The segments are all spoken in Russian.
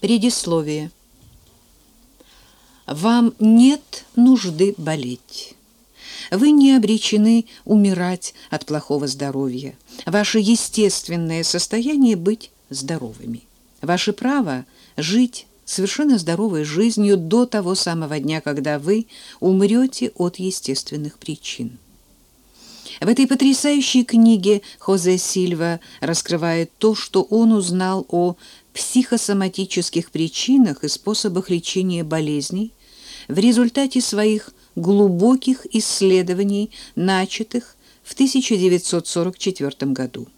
Предисловие. Вам нет нужды болеть. Вы не обречены умирать от плохого здоровья. Ваше естественное состояние быть здоровыми. Ваше право жить совершенно здоровой жизнью до того самого дня, когда вы умрете от естественных причин. В этой потрясающей книге Хозе Сильва раскрывает то, что он узнал о психосоматических причинах и способах лечения болезней в результате своих глубоких исследований, начатых в 1944 году.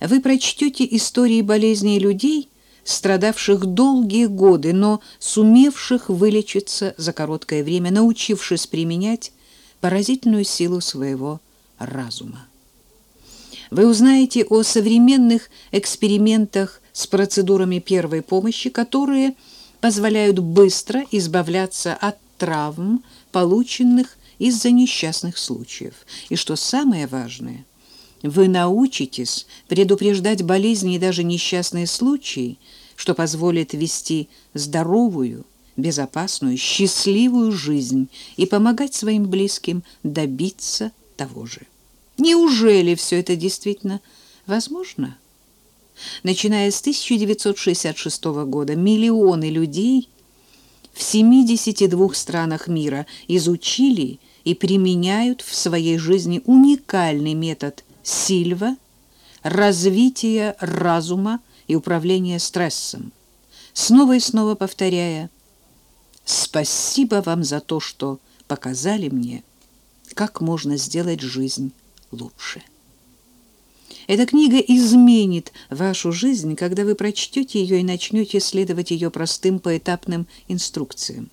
Вы прочтете истории болезней людей, страдавших долгие годы, но сумевших вылечиться за короткое время, научившись применять поразительную силу своего разума. Вы узнаете о современных экспериментах с процедурами первой помощи, которые позволяют быстро избавляться от травм, полученных из-за несчастных случаев. И что самое важное, вы научитесь предупреждать болезни и даже несчастные случаи, что позволит вести здоровую, безопасную, счастливую жизнь и помогать своим близким добиться того же. Неужели все это действительно возможно? Начиная с 1966 года миллионы людей в 72 странах мира изучили и применяют в своей жизни уникальный метод Сильва развития разума и управления стрессом, снова и снова повторяя «Спасибо вам за то, что показали мне, как можно сделать жизнь лучше». Эта книга изменит вашу жизнь, когда вы прочтете ее и начнете следовать ее простым поэтапным инструкциям.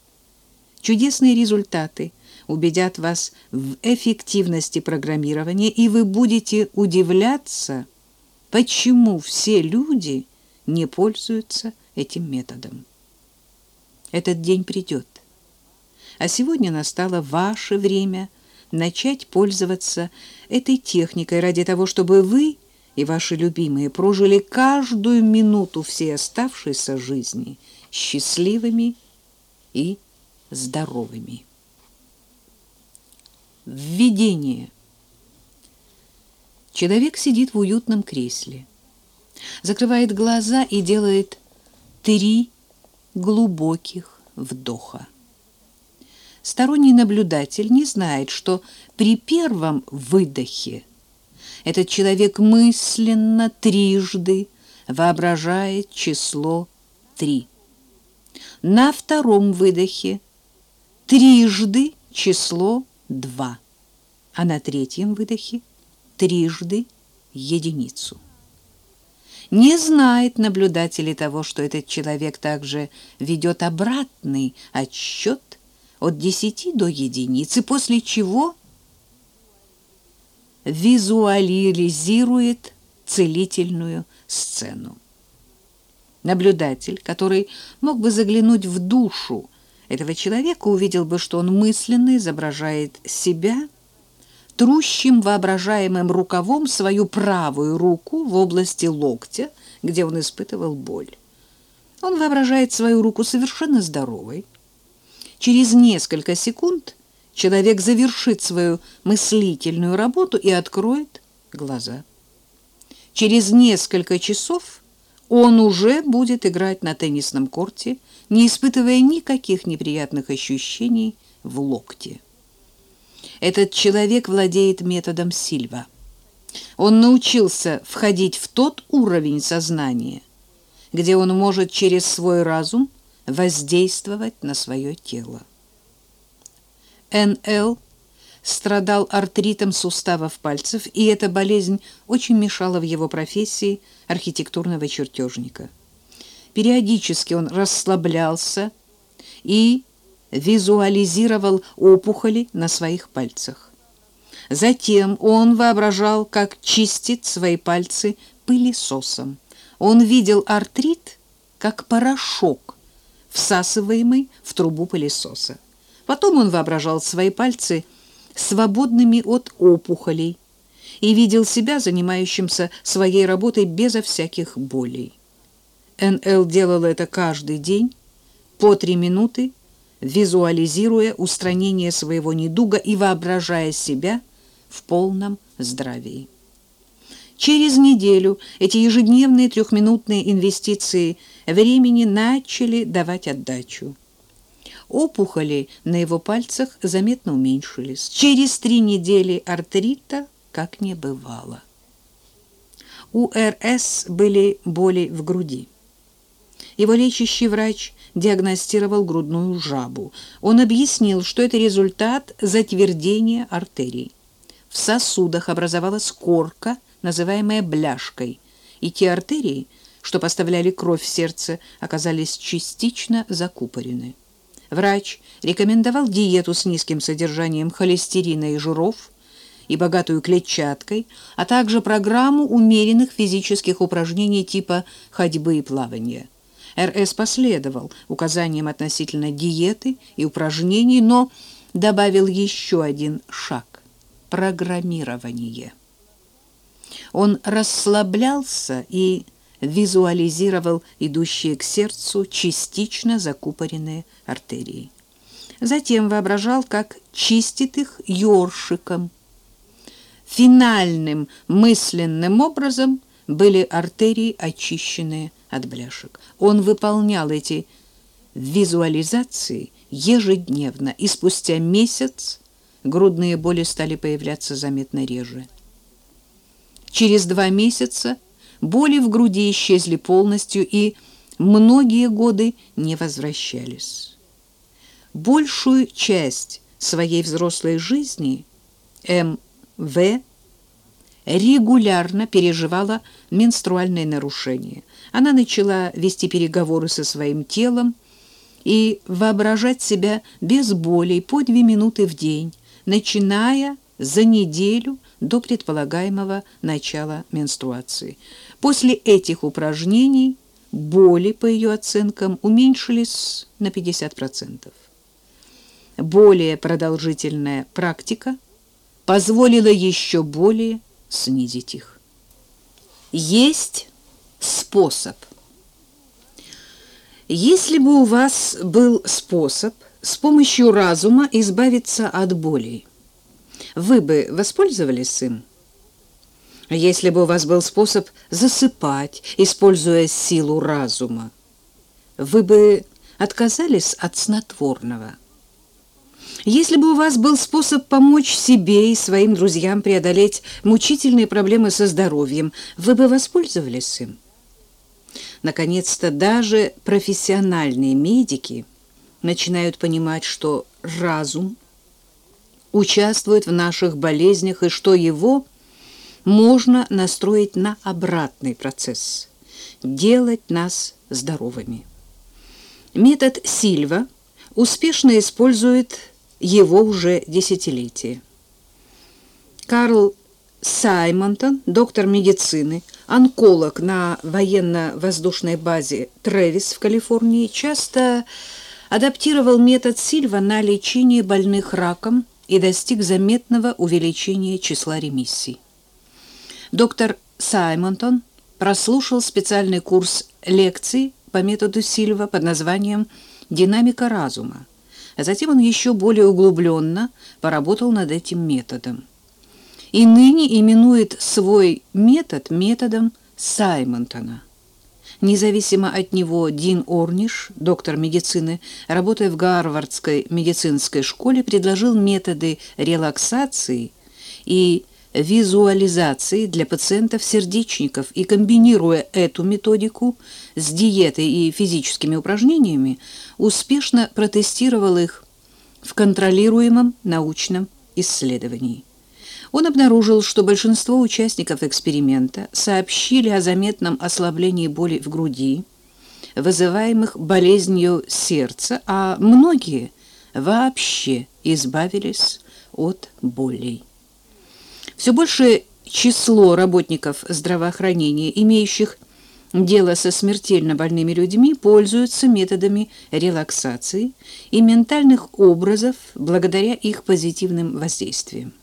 Чудесные результаты убедят вас в эффективности программирования, и вы будете удивляться, почему все люди не пользуются этим методом. Этот день придет. А сегодня настало ваше время начать пользоваться этой техникой ради того, чтобы вы и ваши любимые прожили каждую минуту всей оставшейся жизни счастливыми и здоровыми. Введение. Человек сидит в уютном кресле, закрывает глаза и делает три глубоких вдоха. Сторонний наблюдатель не знает, что при первом выдохе этот человек мысленно трижды воображает число три. На втором выдохе трижды число два, а на третьем выдохе трижды единицу. Не знает наблюдатель того, что этот человек также ведет обратный отсчет от десяти до единицы, после чего визуализирует целительную сцену. Наблюдатель, который мог бы заглянуть в душу этого человека, увидел бы, что он мысленно изображает себя трущим воображаемым рукавом свою правую руку в области локтя, где он испытывал боль. Он воображает свою руку совершенно здоровой. Через несколько секунд человек завершит свою мыслительную работу и откроет глаза. Через несколько часов он уже будет играть на теннисном корте, не испытывая никаких неприятных ощущений в локте. Этот человек владеет методом Сильва. Он научился входить в тот уровень сознания, где он может через свой разум воздействовать на свое тело. Н.Л. страдал артритом суставов пальцев, и эта болезнь очень мешала в его профессии архитектурного чертежника. Периодически он расслаблялся и визуализировал опухоли на своих пальцах. Затем он воображал, как чистит свои пальцы пылесосом. Он видел артрит как порошок, всасываемый в трубу пылесоса. Потом он воображал свои пальцы свободными от опухолей и видел себя занимающимся своей работой безо всяких болей. Н.Л. делала это каждый день по три минуты, визуализируя устранение своего недуга и воображая себя в полном здравии. Через неделю эти ежедневные трехминутные инвестиции времени начали давать отдачу. Опухоли на его пальцах заметно уменьшились. Через три недели артрита как не бывало. У РС были боли в груди. Его лечащий врач диагностировал грудную жабу. Он объяснил, что это результат затвердения артерий. В сосудах образовалась корка, называемая бляшкой, и те артерии, что поставляли кровь в сердце, оказались частично закупорены. Врач рекомендовал диету с низким содержанием холестерина и жиров и богатую клетчаткой, а также программу умеренных физических упражнений типа ходьбы и плавания. РС последовал указаниям относительно диеты и упражнений, но добавил еще один шаг – программирование. Он расслаблялся и визуализировал идущие к сердцу частично закупоренные артерии. Затем воображал, как чистит их ёршиком. Финальным мысленным образом были артерии очищенные от бляшек. Он выполнял эти визуализации ежедневно, и спустя месяц грудные боли стали появляться заметно реже. Через два месяца боли в груди исчезли полностью и многие годы не возвращались. Большую часть своей взрослой жизни М.В. регулярно переживала менструальные нарушения. Она начала вести переговоры со своим телом и воображать себя без болей по две минуты в день, начиная за неделю до предполагаемого начала менструации. После этих упражнений боли, по ее оценкам, уменьшились на 50%. Более продолжительная практика позволила еще более снизить их. Есть способ. Если бы у вас был способ с помощью разума избавиться от боли, вы бы воспользовались им? Если бы у вас был способ засыпать, используя силу разума, вы бы отказались от снотворного. Если бы у вас был способ помочь себе и своим друзьям преодолеть мучительные проблемы со здоровьем, вы бы воспользовались им. Наконец-то даже профессиональные медики начинают понимать, что разум участвует в наших болезнях и что его можно настроить на обратный процесс – делать нас здоровыми. Метод Сильва успешно использует его уже десятилетия. Карл Саймонтон, доктор медицины, онколог на военно-воздушной базе Трэвис в Калифорнии, часто адаптировал метод Сильва на лечение больных раком и достиг заметного увеличения числа ремиссий. Доктор Саймонтон прослушал специальный курс лекций по методу Сильва под названием «Динамика разума». Затем он еще более углубленно поработал над этим методом и ныне именует свой метод методом Саймонтона. Независимо от него Дин Орниш, доктор медицины, работая в Гарвардской медицинской школе, предложил методы релаксации и визуализации для пациентов-сердечников и, комбинируя эту методику с диетой и физическими упражнениями, успешно протестировал их в контролируемом научном исследовании. Он обнаружил, что большинство участников эксперимента сообщили о заметном ослаблении боли в груди, вызываемых болезнью сердца, а многие вообще избавились от болей. Все большее число работников здравоохранения, имеющих дело со смертельно больными людьми, пользуются методами релаксации и ментальных образов благодаря их позитивным воздействиям.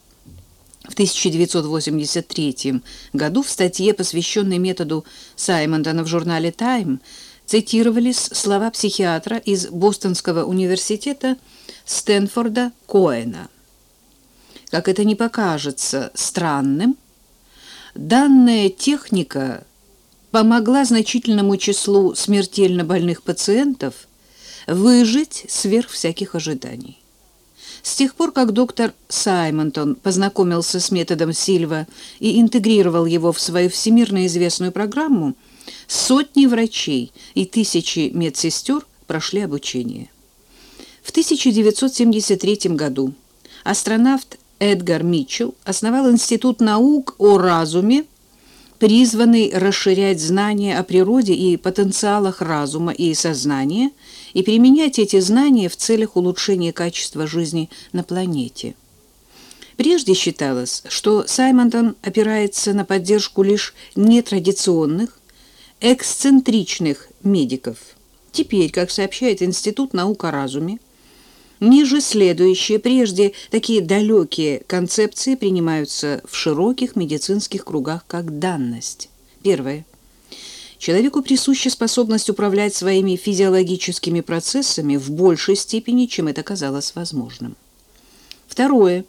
В 1983 году в статье, посвященной методу Саймонтона в журнале «Тайм», цитировались слова психиатра из Бостонского университета Стэнфорда Коэна. Как это не покажется странным, данная техника помогла значительному числу смертельно больных пациентов выжить сверх всяких ожиданий. С тех пор, как доктор Саймонтон познакомился с методом Сильва и интегрировал его в свою всемирно известную программу, сотни врачей и тысячи медсестер прошли обучение. В 1973 году астронавт Эдгар Митчелл основал Институт наук о разуме, призванный расширять знания о природе и потенциалах разума и сознания и применять эти знания в целях улучшения качества жизни на планете. Прежде считалось, что Саймонтон опирается на поддержку лишь нетрадиционных, эксцентричных медиков. Теперь, как сообщает Институт наук о разуме, Ниже следующие, прежде такие далекие концепции принимаются в широких медицинских кругах как данность. Первое. Человеку присуща способность управлять своими физиологическими процессами в большей степени, чем это казалось возможным. Второе.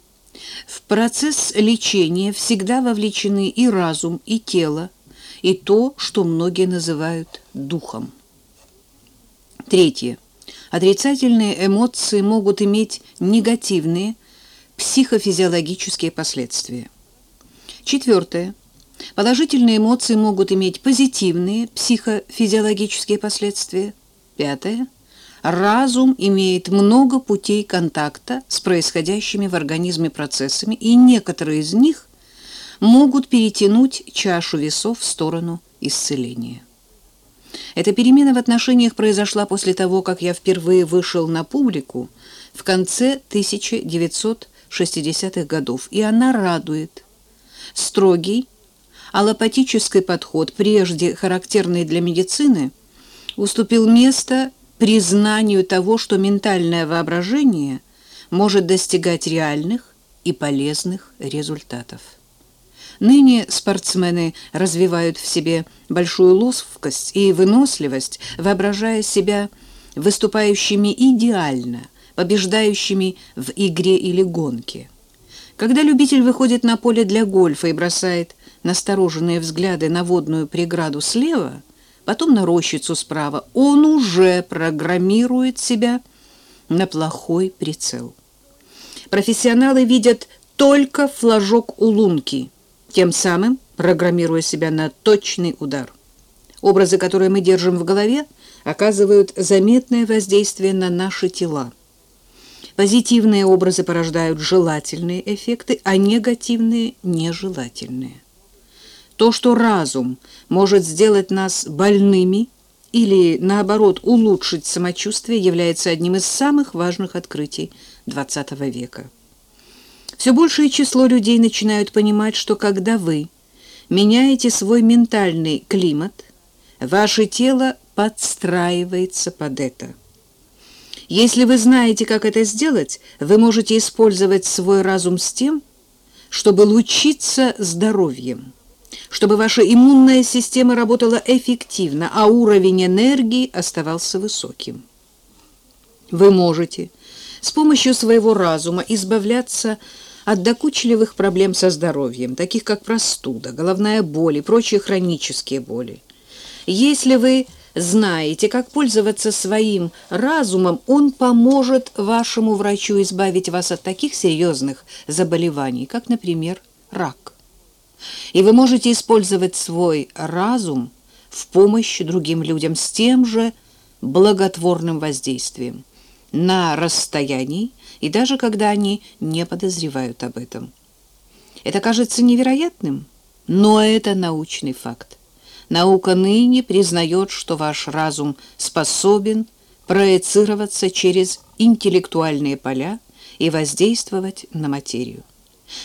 В процесс лечения всегда вовлечены и разум, и тело, и то, что многие называют духом. Третье. Отрицательные эмоции могут иметь негативные психофизиологические последствия. Четвертое. Положительные эмоции могут иметь позитивные психофизиологические последствия. Пятое. Разум имеет много путей контакта с происходящими в организме процессами, и некоторые из них могут перетянуть чашу весов в сторону исцеления. Эта перемена в отношениях произошла после того, как я впервые вышел на публику в конце 1960-х годов, и она радует. Строгий, аллопатический подход, прежде характерный для медицины, уступил место признанию того, что ментальное воображение может достигать реальных и полезных результатов. Ныне спортсмены развивают в себе большую ловкость и выносливость, воображая себя выступающими идеально, побеждающими в игре или гонке. Когда любитель выходит на поле для гольфа и бросает настороженные взгляды на водную преграду слева, потом на рощицу справа, он уже программирует себя на плохой прицел. Профессионалы видят только флажок у лунки – тем самым программируя себя на точный удар. Образы, которые мы держим в голове, оказывают заметное воздействие на наши тела. Позитивные образы порождают желательные эффекты, а негативные – нежелательные. То, что разум может сделать нас больными или, наоборот, улучшить самочувствие, является одним из самых важных открытий XX века. Все большее число людей начинают понимать, что когда вы меняете свой ментальный климат, ваше тело подстраивается под это. Если вы знаете, как это сделать, вы можете использовать свой разум с тем, чтобы лучиться здоровьем, чтобы ваша иммунная система работала эффективно, а уровень энергии оставался высоким. Вы можете с помощью своего разума избавляться от докучливых проблем со здоровьем, таких как простуда, головная боль и прочие хронические боли. Если вы знаете, как пользоваться своим разумом, он поможет вашему врачу избавить вас от таких серьезных заболеваний, как, например, рак. И вы можете использовать свой разум в помощь другим людям с тем же благотворным воздействием на расстоянии и даже когда они не подозревают об этом. Это кажется невероятным, но это научный факт. Наука ныне признает, что ваш разум способен проецироваться через интеллектуальные поля и воздействовать на материю.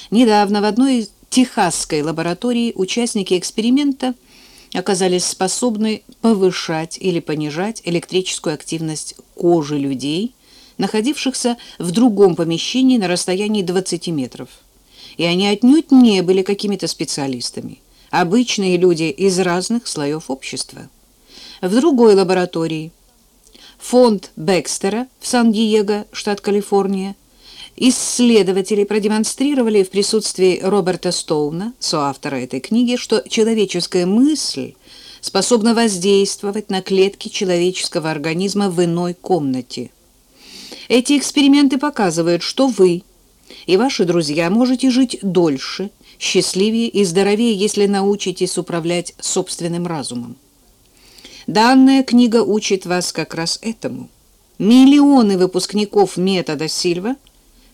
Недавно в одной техасской лаборатории участники эксперимента оказались способны повышать или понижать электрическую активность кожи людей – находившихся в другом помещении на расстоянии 20 метров. И они отнюдь не были какими-то специалистами, обычные люди из разных слоев общества. В другой лаборатории фонд Бекстера в Сан-Диего, штат Калифорния, исследователи продемонстрировали в присутствии Роберта Стоуна, соавтора этой книги, что человеческая мысль способна воздействовать на клетки человеческого организма в иной комнате. Эти эксперименты показывают, что вы и ваши друзья можете жить дольше, счастливее и здоровее, если научитесь управлять собственным разумом. Данная книга учит вас как раз этому. Миллионы выпускников метода Сильва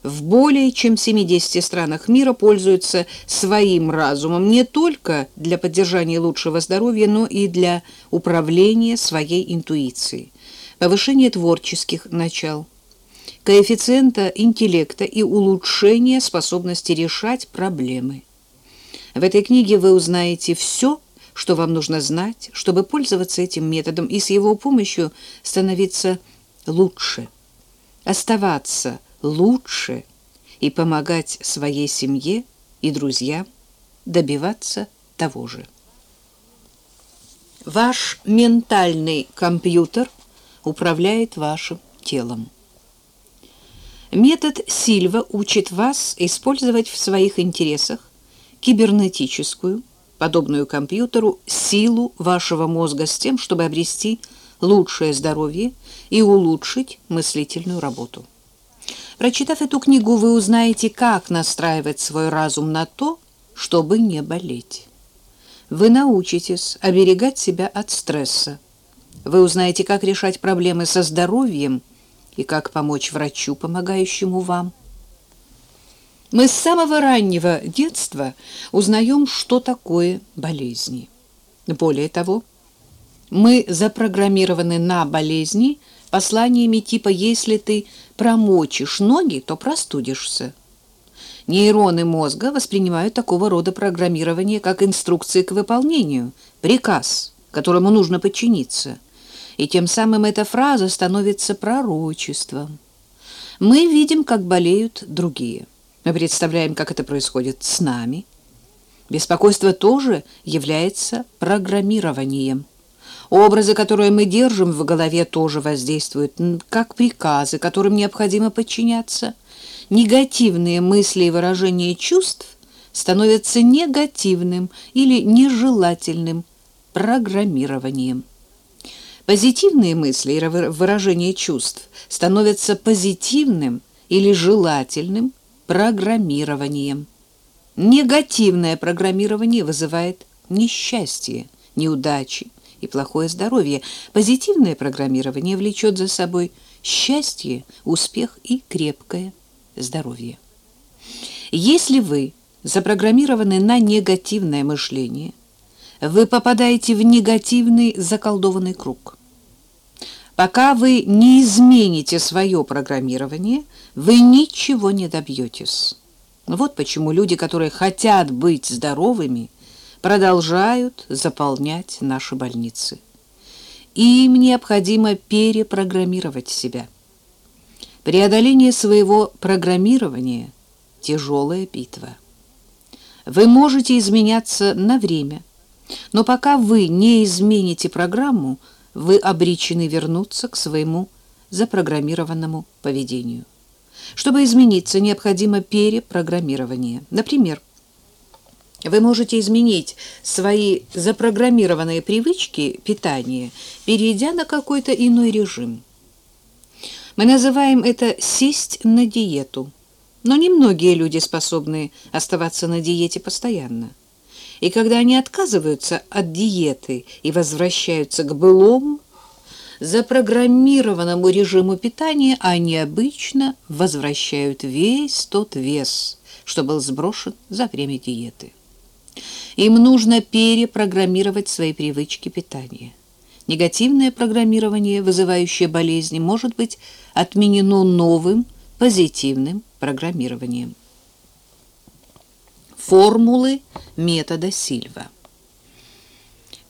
в более чем 70 странах мира пользуются своим разумом не только для поддержания лучшего здоровья, но и для управления своей интуицией, повышения творческих начал, коэффициента интеллекта и улучшения способности решать проблемы. В этой книге вы узнаете все, что вам нужно знать, чтобы пользоваться этим методом и с его помощью становиться лучше, оставаться лучше и помогать своей семье и друзьям добиваться того же. Ваш ментальный компьютер управляет вашим телом. Метод Сильва учит вас использовать в своих интересах кибернетическую, подобную компьютеру, силу вашего мозга с тем, чтобы обрести лучшее здоровье и улучшить мыслительную работу. Прочитав эту книгу, вы узнаете, как настраивать свой разум на то, чтобы не болеть. Вы научитесь оберегать себя от стресса. Вы узнаете, как решать проблемы со здоровьем и как помочь врачу, помогающему вам. Мы с самого раннего детства узнаем, что такое болезни. Более того, мы запрограммированы на болезни посланиями типа «если ты промочишь ноги, то простудишься». Нейроны мозга воспринимают такого рода программирование как инструкции к выполнению, приказ, которому нужно подчиниться. И тем самым эта фраза становится пророчеством. Мы видим, как болеют другие. Мы представляем, как это происходит с нами. Беспокойство тоже является программированием. Образы, которые мы держим в голове, тоже воздействуют, как приказы, которым необходимо подчиняться. Негативные мысли и выражения чувств становятся негативным или нежелательным программированием. Позитивные мысли и выражения чувств становятся позитивным или желательным программированием. Негативное программирование вызывает несчастье, неудачи и плохое здоровье. Позитивное программирование влечет за собой счастье, успех и крепкое здоровье. Если вы запрограммированы на негативное мышление, вы попадаете в негативный заколдованный круг – Пока вы не измените свое программирование, вы ничего не добьетесь. Вот почему люди, которые хотят быть здоровыми, продолжают заполнять наши больницы. Им необходимо перепрограммировать себя. Преодоление своего программирования – тяжелая битва. Вы можете изменяться на время, но пока вы не измените программу – вы обречены вернуться к своему запрограммированному поведению. Чтобы измениться, необходимо перепрограммирование. Например, вы можете изменить свои запрограммированные привычки питания, перейдя на какой-то иной режим. Мы называем это «сесть на диету». Но немногие люди способны оставаться на диете постоянно. И когда они отказываются от диеты и возвращаются к былому, запрограммированному режиму питания, они обычно возвращают весь тот вес, что был сброшен за время диеты. Им нужно перепрограммировать свои привычки питания. Негативное программирование, вызывающее болезни, может быть отменено новым позитивным программированием формулы метода Сильва.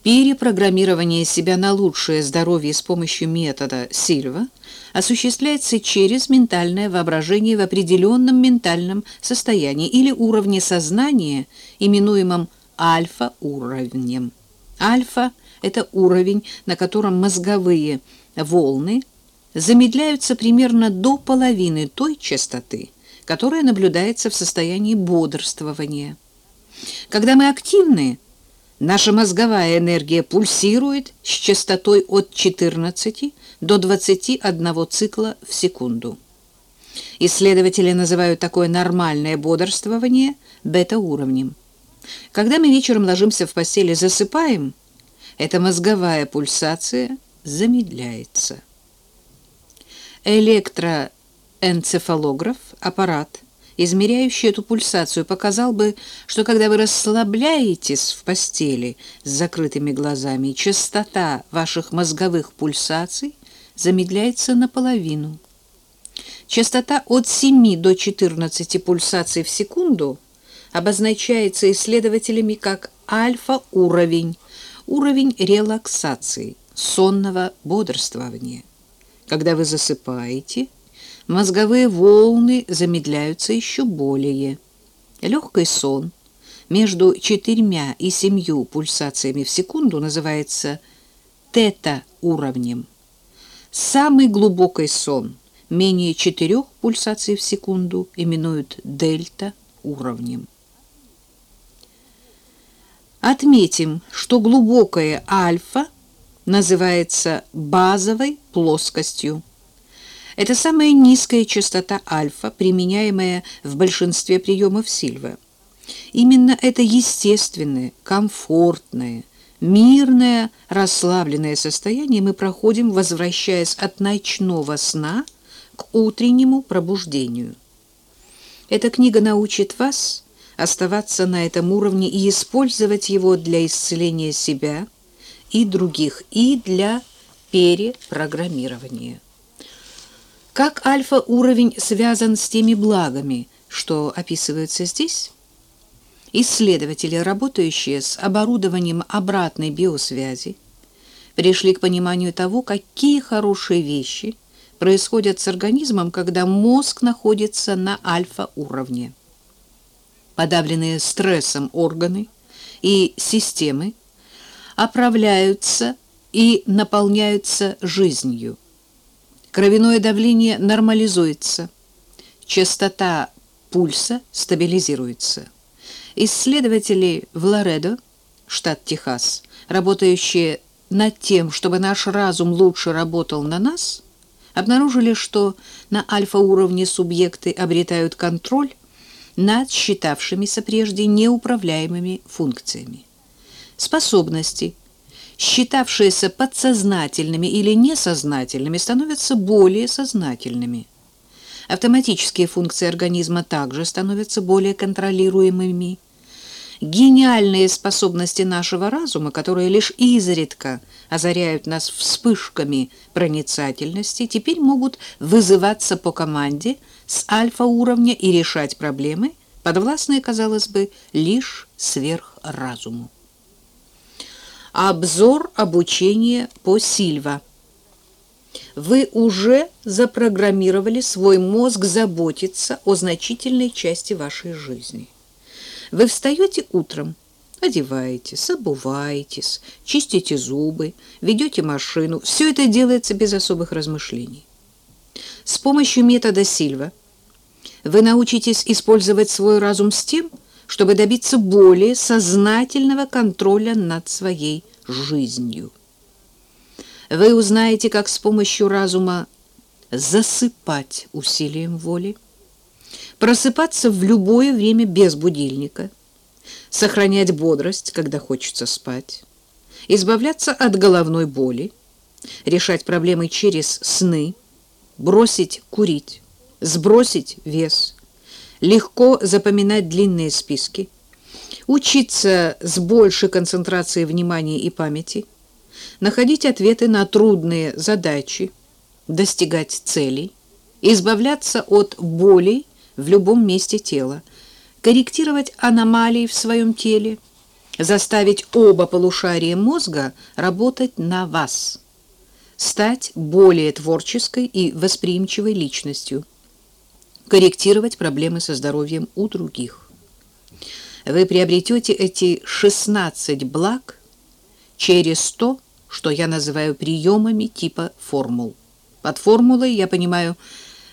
Перепрограммирование себя на лучшее здоровье с помощью метода Сильва осуществляется через ментальное воображение в определенном ментальном состоянии или уровне сознания, именуемом альфа-уровнем. Альфа это уровень, на котором мозговые волны замедляются примерно до половины той частоты, которая наблюдается в состоянии бодрствования. Когда мы активны, наша мозговая энергия пульсирует с частотой от 14 до 21 цикла в секунду. Исследователи называют такое нормальное бодрствование бета-уровнем. Когда мы вечером ложимся в постели и засыпаем, эта мозговая пульсация замедляется. Электроэнцефалограф, аппарат, измеряющий эту пульсацию, показал бы, что когда вы расслабляетесь в постели с закрытыми глазами, частота ваших мозговых пульсаций замедляется наполовину. Частота от 7 до 14 пульсаций в секунду обозначается исследователями как альфа-уровень, уровень релаксации, сонного бодрствования. Когда вы засыпаете, мозговые волны замедляются еще более. Легкий сон между четырьмя и семью пульсациями в секунду называется тета-уровнем. Самый глубокий сон, менее четырех пульсаций в секунду, именуют дельта-уровнем. Отметим, что глубокое альфа – называется базовой плоскостью. Это самая низкая частота альфа, применяемая в большинстве приемов Сильва. Именно это естественное, комфортное, мирное, расслабленное состояние мы проходим, возвращаясь от ночного сна к утреннему пробуждению. Эта книга научит вас оставаться на этом уровне и использовать его для исцеления себя – и других, и для перепрограммирования. Как альфа-уровень связан с теми благами, что описываются здесь? Исследователи, работающие с оборудованием обратной биосвязи, пришли к пониманию того, какие хорошие вещи происходят с организмом, когда мозг находится на альфа-уровне. Подавленные стрессом органы и системы оправляются и наполняются жизнью. Кровяное давление нормализуется, частота пульса стабилизируется. Исследователи в Лоредо, штат Техас, работающие над тем, чтобы наш разум лучше работал на нас, обнаружили, что на альфа-уровне субъекты обретают контроль над считавшимися прежде неуправляемыми функциями способности, считавшиеся подсознательными или несознательными, становятся более сознательными. Автоматические функции организма также становятся более контролируемыми. Гениальные способности нашего разума, которые лишь изредка озаряют нас вспышками проницательности, теперь могут вызываться по команде с альфа-уровня и решать проблемы, подвластные, казалось бы, лишь сверхразуму. Обзор обучения по Сильва. Вы уже запрограммировали свой мозг заботиться о значительной части вашей жизни. Вы встаете утром, одеваетесь, обуваетесь, чистите зубы, ведете машину. Все это делается без особых размышлений. С помощью метода Сильва вы научитесь использовать свой разум с тем, чтобы добиться более сознательного контроля над своей жизнью. Вы узнаете, как с помощью разума засыпать усилием воли, просыпаться в любое время без будильника, сохранять бодрость, когда хочется спать, избавляться от головной боли, решать проблемы через сны, бросить курить, сбросить вес – легко запоминать длинные списки, учиться с большей концентрацией внимания и памяти, находить ответы на трудные задачи, достигать целей, избавляться от болей в любом месте тела, корректировать аномалии в своем теле, заставить оба полушария мозга работать на вас, стать более творческой и восприимчивой личностью, корректировать проблемы со здоровьем у других. Вы приобретете эти 16 благ через то, что я называю приемами типа формул. Под формулой я понимаю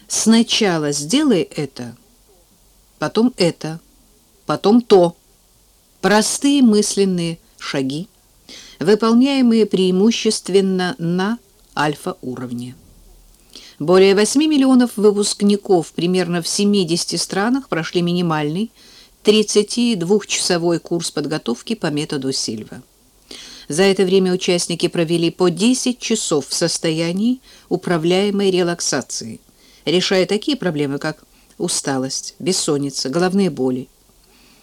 сначала сделай это, потом это, потом то. Простые мысленные шаги, выполняемые преимущественно на альфа-уровне. Более 8 миллионов выпускников примерно в 70 странах прошли минимальный 32-часовой курс подготовки по методу Сильва. За это время участники провели по 10 часов в состоянии управляемой релаксации, решая такие проблемы, как усталость, бессонница, головные боли.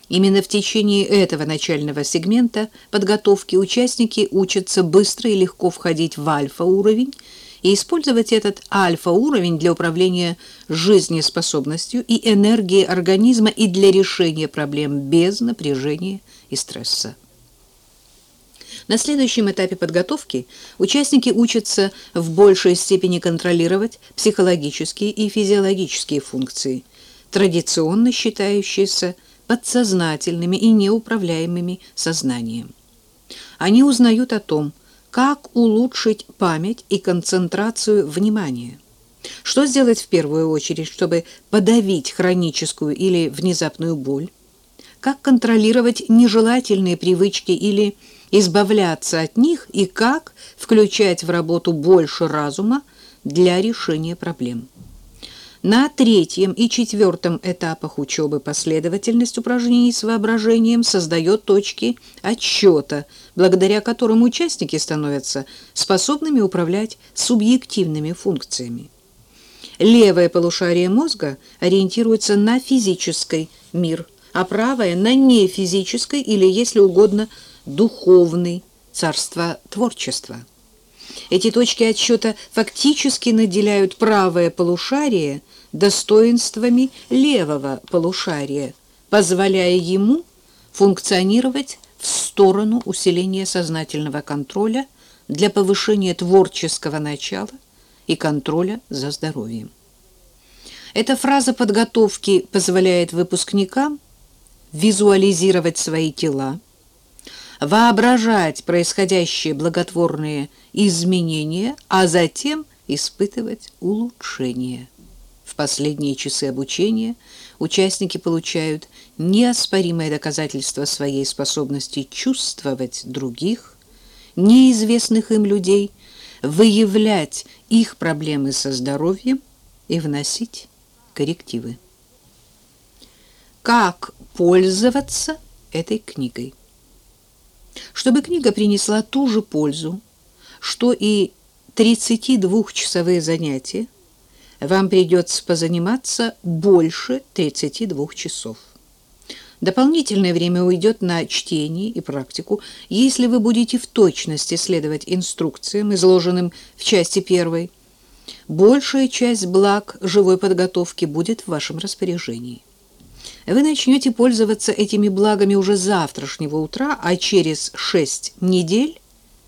Именно в течение этого начального сегмента подготовки участники учатся быстро и легко входить в альфа-уровень и использовать этот альфа-уровень для управления жизнеспособностью и энергией организма и для решения проблем без напряжения и стресса. На следующем этапе подготовки участники учатся в большей степени контролировать психологические и физиологические функции, традиционно считающиеся подсознательными и неуправляемыми сознанием. Они узнают о том, как улучшить память и концентрацию внимания. Что сделать в первую очередь, чтобы подавить хроническую или внезапную боль? Как контролировать нежелательные привычки или избавляться от них и как включать в работу больше разума для решения проблем. На третьем и четвертом этапах учебы последовательность упражнений с воображением создает точки отсчета, благодаря которым участники становятся способными управлять субъективными функциями. Левое полушарие мозга ориентируется на физический мир, а правое – на нефизический или, если угодно, духовный, царство творчества. Эти точки отсчета фактически наделяют правое полушарие достоинствами левого полушария, позволяя ему функционировать в сторону усиления сознательного контроля для повышения творческого начала и контроля за здоровьем. Эта фраза подготовки позволяет выпускникам визуализировать свои тела, воображать происходящие благотворные изменения, а затем испытывать улучшения. В последние часы обучения участники получают неоспоримое доказательство своей способности чувствовать других, неизвестных им людей, выявлять их проблемы со здоровьем и вносить коррективы. Как пользоваться этой книгой? Чтобы книга принесла ту же пользу, что и 32-часовые занятия, вам придется позаниматься больше 32 часов. Дополнительное время уйдет на чтение и практику, если вы будете в точности следовать инструкциям, изложенным в части первой. Большая часть благ живой подготовки будет в вашем распоряжении. Вы начнете пользоваться этими благами уже завтрашнего утра, а через шесть недель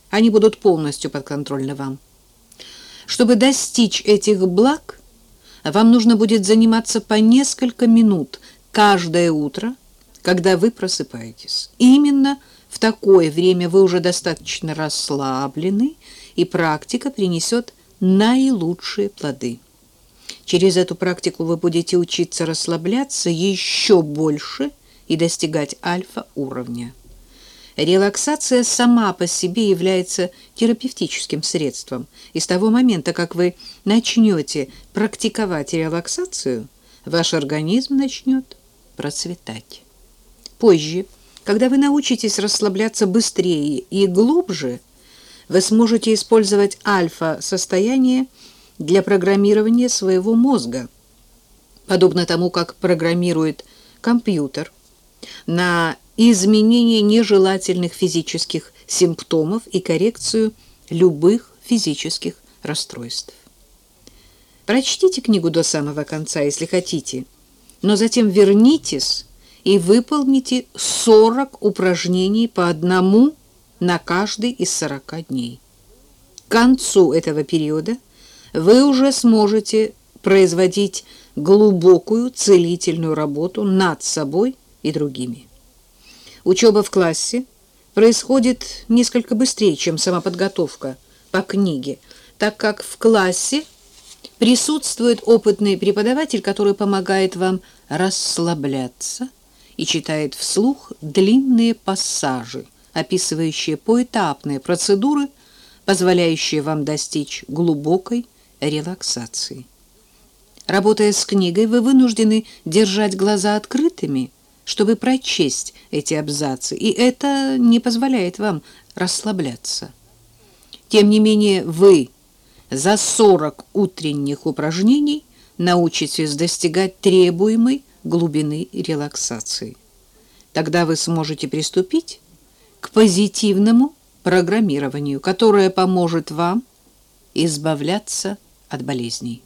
они будут полностью подконтрольны вам. Чтобы достичь этих благ, вам нужно будет заниматься по несколько минут каждое утро, когда вы просыпаетесь. Именно в такое время вы уже достаточно расслаблены, и практика принесет наилучшие плоды. Через эту практику вы будете учиться расслабляться еще больше и достигать альфа-уровня. Релаксация сама по себе является терапевтическим средством. И с того момента, как вы начнете практиковать релаксацию, ваш организм начнет процветать. Позже, когда вы научитесь расслабляться быстрее и глубже, вы сможете использовать альфа-состояние для программирования своего мозга, подобно тому, как программирует компьютер, на изменение нежелательных физических симптомов и коррекцию любых физических расстройств. Прочтите книгу до самого конца, если хотите, но затем вернитесь и выполните 40 упражнений по одному на каждый из 40 дней. К концу этого периода вы уже сможете производить глубокую целительную работу над собой и другими. Учеба в классе происходит несколько быстрее, чем сама подготовка по книге, так как в классе присутствует опытный преподаватель, который помогает вам расслабляться и читает вслух длинные пассажи, описывающие поэтапные процедуры, позволяющие вам достичь глубокой релаксации. Работая с книгой, вы вынуждены держать глаза открытыми, чтобы прочесть эти абзацы, и это не позволяет вам расслабляться. Тем не менее, вы за 40 утренних упражнений научитесь достигать требуемой глубины релаксации. Тогда вы сможете приступить к позитивному программированию, которое поможет вам избавляться от болезней.